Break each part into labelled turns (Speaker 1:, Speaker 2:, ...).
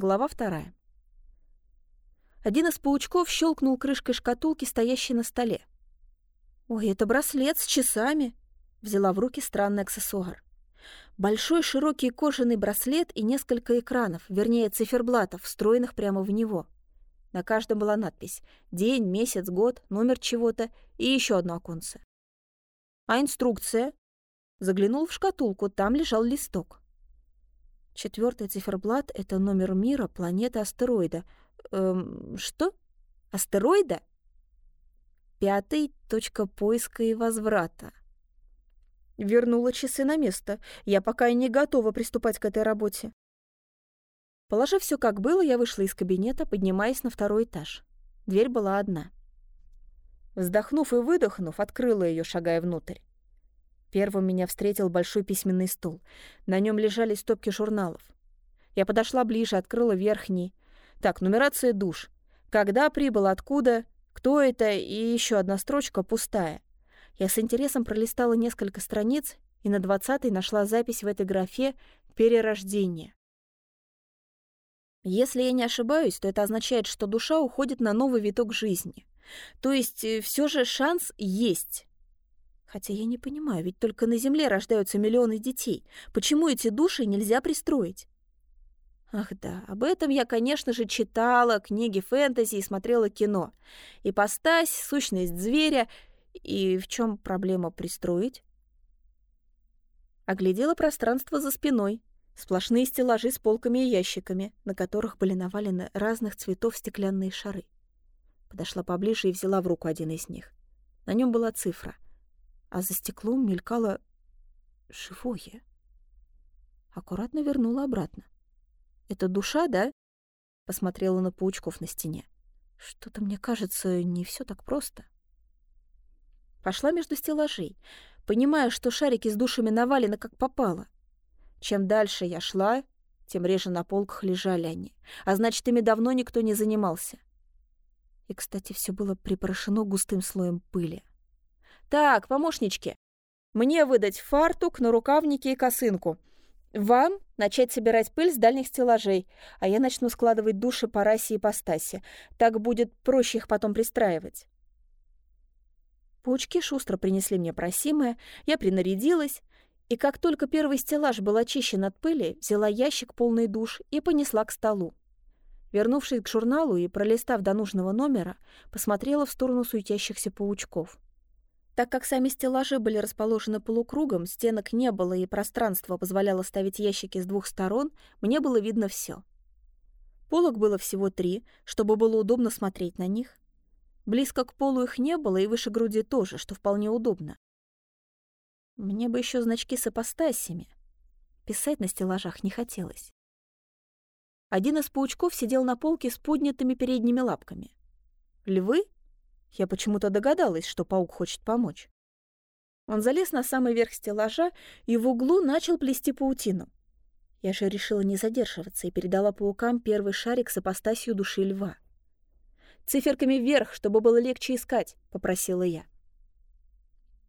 Speaker 1: Глава вторая. Один из паучков щелкнул крышкой шкатулки, стоящей на столе. «Ой, это браслет с часами!» — взяла в руки странный аксессуар. Большой широкий кожаный браслет и несколько экранов, вернее, циферблатов, встроенных прямо в него. На каждом была надпись «День, месяц, год, номер чего-то» и еще одно оконце. «А инструкция?» Заглянул в шкатулку, там лежал листок. Четвертый циферблат — это номер мира, планеты, астероида. Эм, что? Астероида? Пятый — точка поиска и возврата. Вернула часы на место. Я пока и не готова приступать к этой работе. Положив все как было, я вышла из кабинета, поднимаясь на второй этаж. Дверь была одна. Вздохнув и выдохнув, открыла ее, шагая внутрь. Первым меня встретил большой письменный стол. На нем лежали стопки журналов. Я подошла ближе, открыла верхний. Так, нумерация душ. Когда прибыл, откуда, кто это, и еще одна строчка пустая. Я с интересом пролистала несколько страниц и на двадцатой нашла запись в этой графе «Перерождение». Если я не ошибаюсь, то это означает, что душа уходит на новый виток жизни. То есть э, все же шанс есть. Хотя я не понимаю, ведь только на Земле рождаются миллионы детей. Почему эти души нельзя пристроить? Ах да, об этом я, конечно же, читала книги фэнтези и смотрела кино. Ипостась, сущность зверя. И в чем проблема пристроить? Оглядела пространство за спиной. Сплошные стеллажи с полками и ящиками, на которых были навалены разных цветов стеклянные шары. Подошла поближе и взяла в руку один из них. На нем была цифра — а за стеклом мелькало живое. Аккуратно вернула обратно. «Это душа, да?» Посмотрела на паучков на стене. «Что-то, мне кажется, не все так просто». Пошла между стеллажей, понимая, что шарики с душами навалены как попало. Чем дальше я шла, тем реже на полках лежали они, а значит, ими давно никто не занимался. И, кстати, все было припорошено густым слоем пыли. «Так, помощнички, мне выдать фартук, нарукавники и косынку. Вам начать собирать пыль с дальних стеллажей, а я начну складывать души по расе и по стасе. Так будет проще их потом пристраивать». Паучки шустро принесли мне просимое, я принарядилась, и как только первый стеллаж был очищен от пыли, взяла ящик полный душ и понесла к столу. Вернувшись к журналу и пролистав до нужного номера, посмотрела в сторону суетящихся паучков. Так как сами стеллажи были расположены полукругом, стенок не было и пространство позволяло ставить ящики с двух сторон, мне было видно все. Полок было всего три, чтобы было удобно смотреть на них. Близко к полу их не было, и выше груди тоже, что вполне удобно. Мне бы еще значки с апостасиями. Писать на стеллажах не хотелось. Один из паучков сидел на полке с поднятыми передними лапками. Львы я почему-то догадалась, что паук хочет помочь. Он залез на самый верх стеллажа и в углу начал плести паутину. Я же решила не задерживаться и передала паукам первый шарик с апостасью души льва. «Циферками вверх, чтобы было легче искать», — попросила я.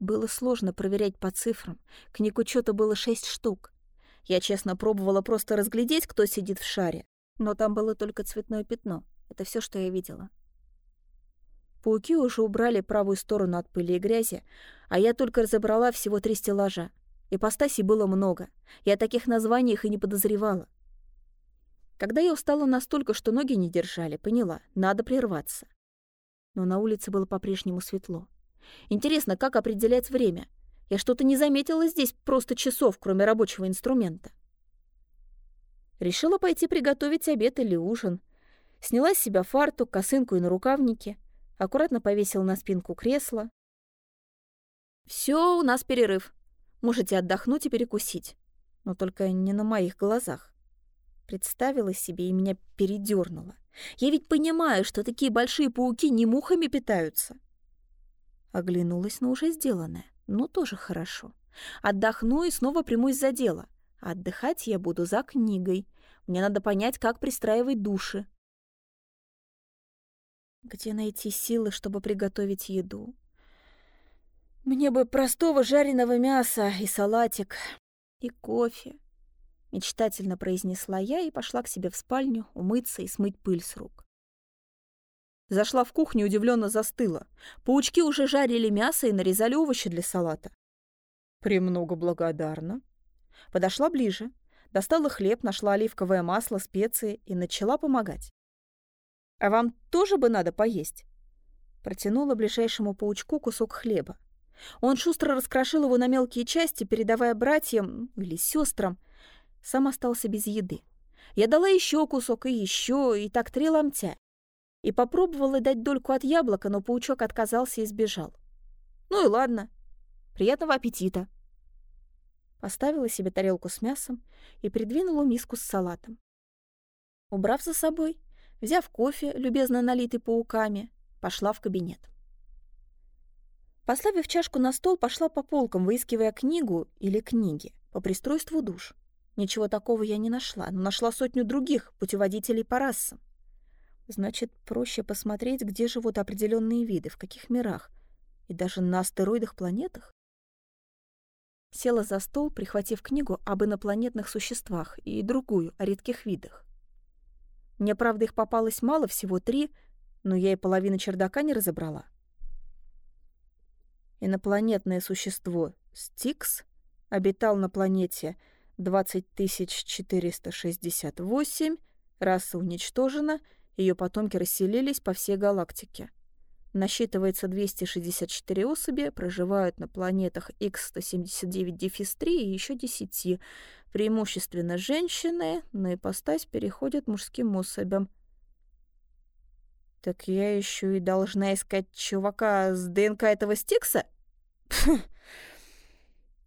Speaker 1: Было сложно проверять по цифрам. Книг учета было шесть штук. Я честно пробовала просто разглядеть, кто сидит в шаре, но там было только цветное пятно. Это все, что я видела. Пауки уже убрали правую сторону от пыли и грязи, а я только разобрала всего три стеллажа. Ипостасей было много. Я о таких названиях и не подозревала. Когда я устала настолько, что ноги не держали, поняла, надо прерваться. Но на улице было по-прежнему светло. Интересно, как определять время? Я что-то не заметила здесь просто часов, кроме рабочего инструмента. Решила пойти приготовить обед или ужин. Сняла с себя фартук, косынку и нарукавники — аккуратно повесил на спинку кресла. «Все, у нас перерыв. Можете отдохнуть и перекусить. Но только не на моих глазах». Представила себе и меня передернуло. Я ведь понимаю, что такие большие пауки не мухами питаются. Оглянулась на уже сделанное. Ну, тоже хорошо. Отдохну и снова примусь за дело. отдыхать я буду за книгой. Мне надо понять, как пристраивать души. Где найти силы, чтобы приготовить еду? Мне бы простого жареного мяса и салатик, и кофе. Мечтательно произнесла я и пошла к себе в спальню умыться и смыть пыль с рук. Зашла в кухню удивленно застыла. Паучки уже жарили мясо и нарезали овощи для салата. «Премного благодарна». Подошла ближе, достала хлеб, нашла оливковое масло, специи и начала помогать. «А вам тоже бы надо поесть?» Протянула ближайшему паучку кусок хлеба. Он шустро раскрошил его на мелкие части, передавая братьям или сестрам. Сам остался без еды. Я дала еще кусок и еще, и так три ломтя. И попробовала дать дольку от яблока, но паучок отказался и сбежал. Ну и ладно. Приятного аппетита. Поставила себе тарелку с мясом и придвинула миску с салатом. Убрав за собой, взяв кофе, любезно налитый пауками, пошла в кабинет. Поставив чашку на стол, пошла по полкам, выискивая книгу или книги по пристройству душ. Ничего такого я не нашла, но нашла сотню других путеводителей по расам. Значит, проще посмотреть, где живут определенные виды, в каких мирах, и даже на астероидах-планетах. Села за стол, прихватив книгу об инопланетных существах и другую о редких видах. Мне, правда, их попалось мало, всего три, но я и половину чердака не разобрала. Инопланетное существо Стикс обитал на планете 20468, раса уничтожена, ее потомки расселились по всей галактике. Насчитывается 264 особи, проживают на планетах X179-3 и еще 10. Преимущественно женщины, на ипостась переходят мужским особям – так я еще и должна искать чувака с ДНК этого Стикса?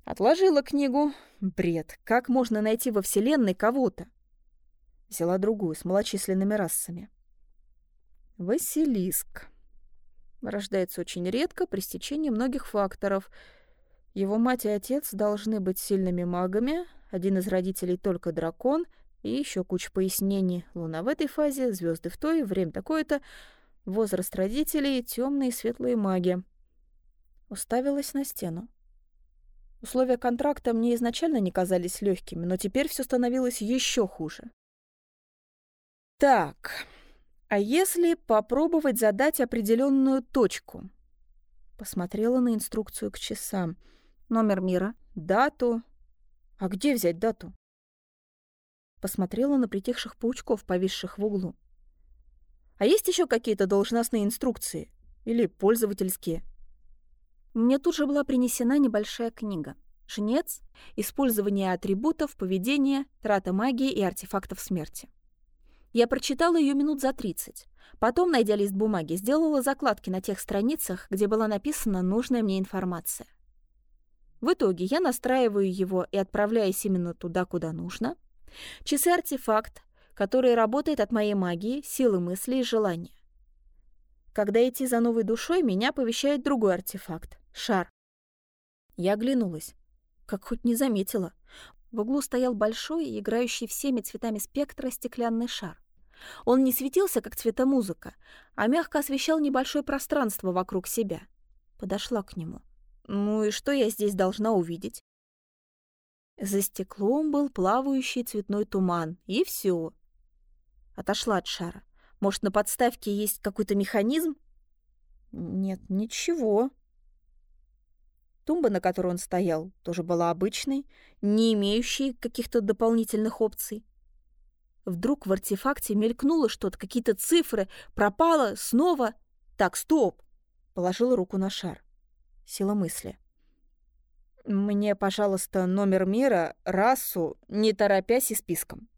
Speaker 1: Отложила книгу. Бред. Как можно найти во Вселенной кого-то? Взяла другую, с малочисленными расами. Василиск. Рождается очень редко при стечении многих факторов. Его мать и отец должны быть сильными магами, один из родителей только дракон — и еще куча пояснений. Луна в этой фазе, звезды в той, время такое-то, возраст родителей, темные и светлые маги. Уставилась на стену. Условия контракта мне изначально не казались легкими, но теперь все становилось еще хуже. Так, а если попробовать задать определенную точку? Посмотрела на инструкцию к часам. Номер мира, дату. А где взять дату? Посмотрела на притихших паучков, повисших в углу. «А есть еще какие-то должностные инструкции? Или пользовательские?» Мне тут же была принесена небольшая книга. «Жнец. Использование атрибутов, поведения, трата магии и артефактов смерти». Я прочитала ее минут за 30. Потом, найдя лист бумаги, сделала закладки на тех страницах, где была написана нужная мне информация. В итоге я настраиваю его и отправляюсь именно туда, куда нужно — Часы-артефакт, который работает от моей магии, силы мысли и желания. Когда идти за новой душой, меня оповещает другой артефакт — шар. Я оглянулась. Как хоть не заметила. В углу стоял большой, играющий всеми цветами спектра стеклянный шар. Он не светился, как цветомузыка, а мягко освещал небольшое пространство вокруг себя. Подошла к нему. Ну и что я здесь должна увидеть? За стеклом был плавающий цветной туман, и все. Отошла от шара. Может, на подставке есть какой-то механизм? Нет, ничего. Тумба, на которой он стоял, тоже была обычной, не имеющей каких-то дополнительных опций. Вдруг в артефакте мелькнуло что-то, какие-то цифры, пропало, снова. Так, стоп! Положила руку на шар. Сила мысли. Мне, пожалуйста, номер мира, расу, не торопясь и списком.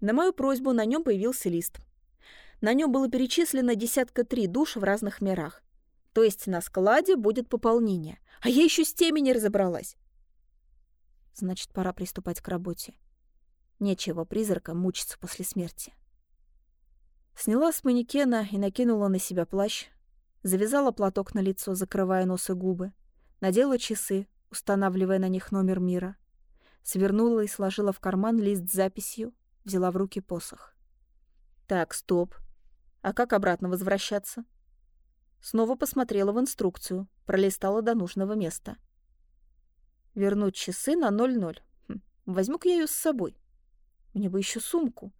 Speaker 1: На мою просьбу на нем появился лист. На нем было перечислено десятка три душ в разных мирах. То есть на складе будет пополнение. А я еще с теми не разобралась. Значит, пора приступать к работе. Нечего призракам мучиться после смерти. Сняла с манекена и накинула на себя плащ. Завязала платок на лицо, закрывая нос и губы надела часы, устанавливая на них номер мира, свернула и сложила в карман лист с записью, взяла в руки посох. Так, стоп. А как обратно возвращаться? Снова посмотрела в инструкцию, пролистала до нужного места. Вернуть часы на 00. Хм, Возьму-ка я ее с собой. Мне бы еще сумку.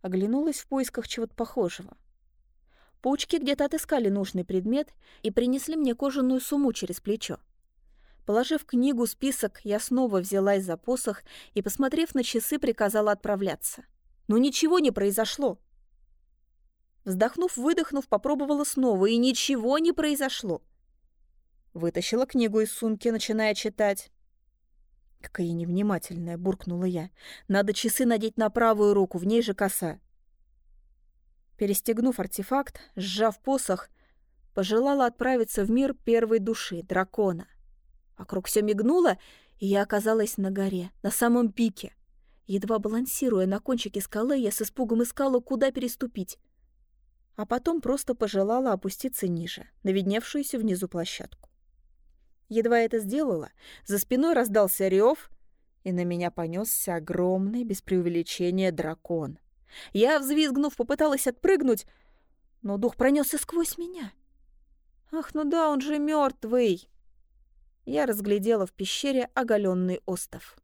Speaker 1: Оглянулась в поисках чего-то похожего. Паучки где-то отыскали нужный предмет и принесли мне кожаную сумму через плечо. Положив книгу, список, я снова взялась за посох и, посмотрев на часы, приказала отправляться. Но ничего не произошло. Вздохнув-выдохнув, попробовала снова, и ничего не произошло. Вытащила книгу из сумки, начиная читать. «Какая невнимательная!» — буркнула я. «Надо часы надеть на правую руку, в ней же коса». Перестегнув артефакт, сжав посох, пожелала отправиться в мир первой души, дракона. Вокруг все мигнуло, и я оказалась на горе, на самом пике. Едва балансируя на кончике скалы, я с испугом искала, куда переступить. А потом просто пожелала опуститься ниже, на видневшуюся внизу площадку. Едва это сделала, за спиной раздался рев, и на меня понесся огромный, без преувеличения, дракон. Я, взвизгнув, попыталась отпрыгнуть, но дух пронесся сквозь меня. Ах, ну да, он же мертвый. Я разглядела в пещере оголенный остов.